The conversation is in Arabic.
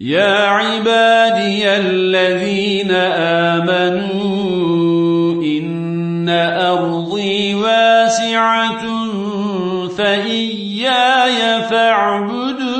يا عبادي الذين آمنوا إن أرضي واسعة فإياي فاعبدوا